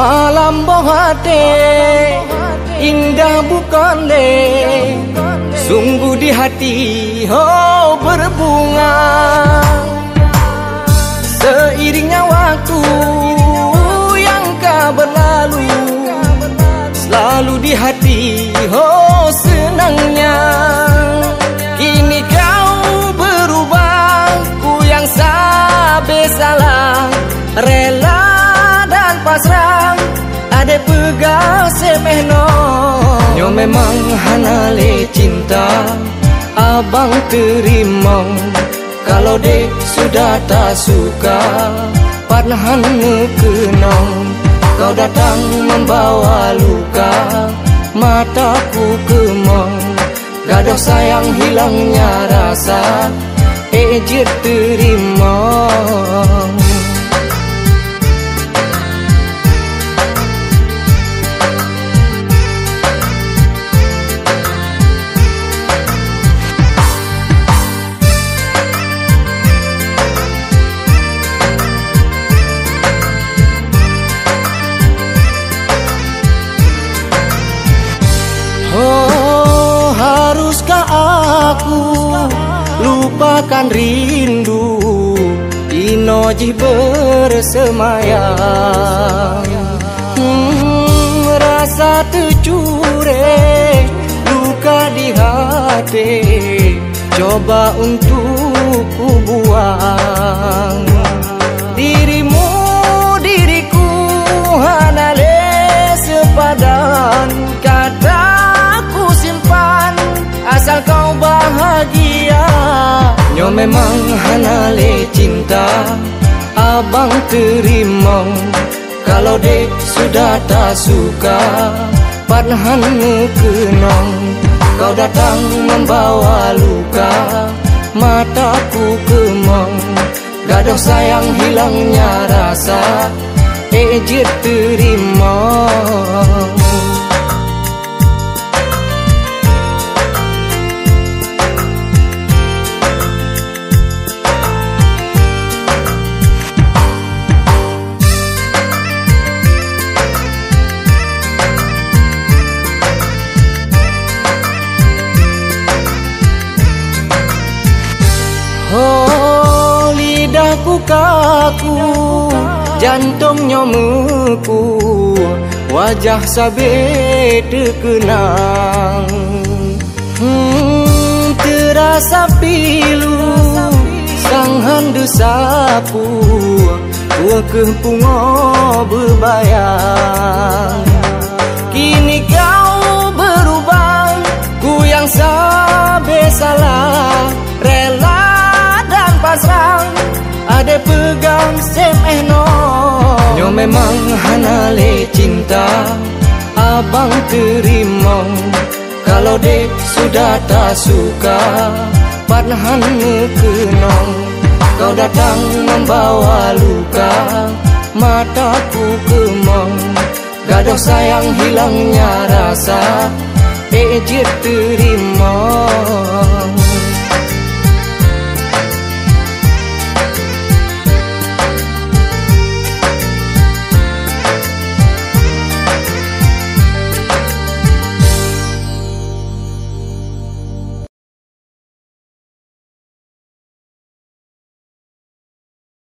Malam bohate Indah bukan le. Sungguh di hati Oh berbunga. Seiringnya waktu Yang kau berlalu Selalu di hati Oh senangnya. Kini kau berubah Ku yang sabe salah Ade pegang semehno Nyo memang hanale cinta Abang terima. Kalau dek sudah tak suka Padnahan kenong Kau datang membawa luka Mataku kemong Gadoh sayang hilangnya rasa Ejir terima lupakan rindu. Inoji bersemayam. Hmm, Rasa tercure luka di hati. Coba untuk ku memang hanale cinta Abang terima. Kalau dek sudah tak suka Padnahan kenong Kau datang membawa luka Mataku kemong Gadoh sayang hilangnya rasa Ejir terima kaku Jantungnya meku Wajah sabe terkenang hmm, Terasa pilu Sang handu sapu Tua kepungo berbayang Kini kau berubah Ku yang sabe Ade pegang semehno Nyo memang hanale cinta Abang terima. Kalau dek sudah tak suka Padnahan kenong Kau datang membawa luka Mataku kemong Gadoh sayang hilangnya rasa Ejir terima